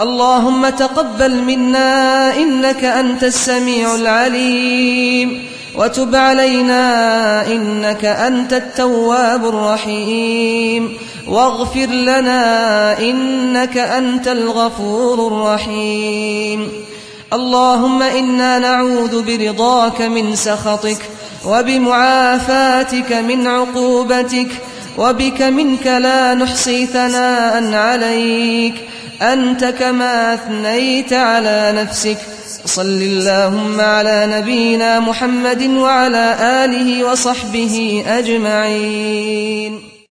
اللهم تقبل منا إنك أنت السميع العليم. وتب علينا إنك أنت التواب الرحيم. واغفر لنا إنك أنت الغفور الرحيم. اللهم إنا نعوذ برضاك من سخطك وبمعافاتك من عقوبتك وبك منك لا نحصي ثناء عليك. أنت كما أثنيت على نفسك. صل اللهم على نبينا محمد وعلى آله وصحبه أجمعين.